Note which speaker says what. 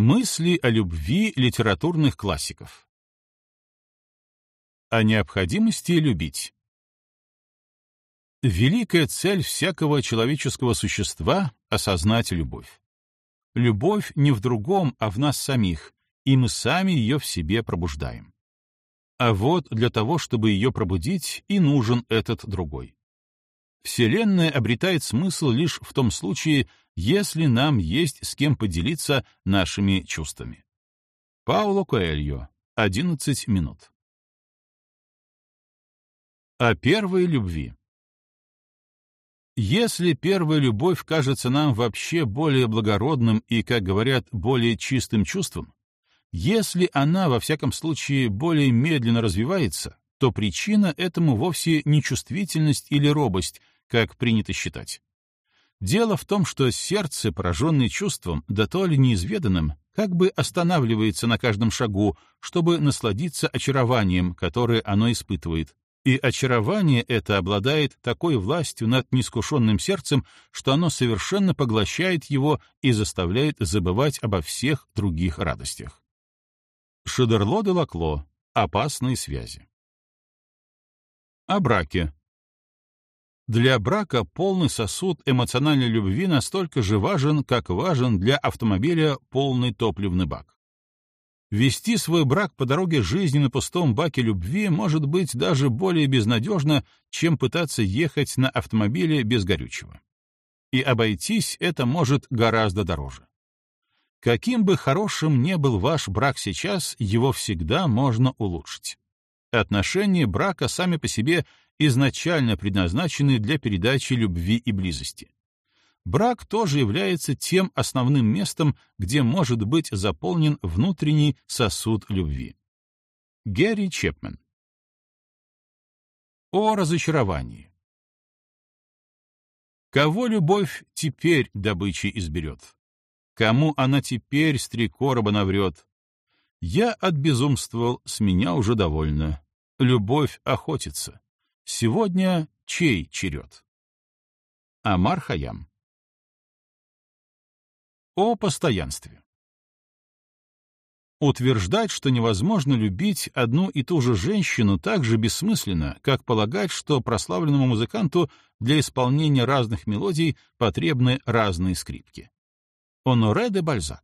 Speaker 1: Мысли о любви литературных классиков. О необходимости любить. Великая цель всякого человеческого существа — осознать любовь. Любовь не в другом, а в нас самих, и мы сами ее в себе пробуждаем. А вот для того, чтобы ее пробудить, и нужен этот другой. Вселенная обретает смысл лишь в том случае, если нам есть с кем поделиться нашими чувствами. Пауло Коэльо, 11 минут. О первой любви. Если первая любовь кажется нам вообще более благородным и, как говорят, более чистым чувством, если она, во всяком случае, более медленно развивается, то причина этому вовсе не чувствительность или робость, как принято считать. Дело в том, что сердце, пораженное чувством, да то ли неизведанным, как бы останавливается на каждом шагу, чтобы насладиться очарованием, которое оно испытывает. И очарование это обладает такой властью над неискушенным сердцем, что оно совершенно поглощает его и заставляет забывать обо всех других радостях. Шедерло де Лакло. Опасные связи. О браке. Для брака полный сосуд эмоциональной любви настолько же важен, как важен для автомобиля полный топливный бак. Вести свой брак по дороге жизни на пустом баке любви может быть даже более безнадежно, чем пытаться ехать на автомобиле без горючего. И обойтись это может гораздо дороже. Каким бы хорошим ни был ваш брак сейчас, его всегда можно улучшить. Отношения брака сами по себе изначально предназначены для передачи любви и близости. Брак тоже является тем основным местом, где может быть заполнен внутренний сосуд любви. Гэри Чепмен О разочаровании Кого любовь теперь добычей изберет? Кому она теперь с три короба наврет? Я отбезумствовал, с меня уже довольно. Любовь охотится. Сегодня чей черед? Амар Хаям. О постоянстве. Утверждать, что невозможно любить одну и ту же женщину так же бессмысленно, как полагать, что прославленному музыканту для исполнения разных мелодий потребны разные скрипки. Оноре де Бальзак.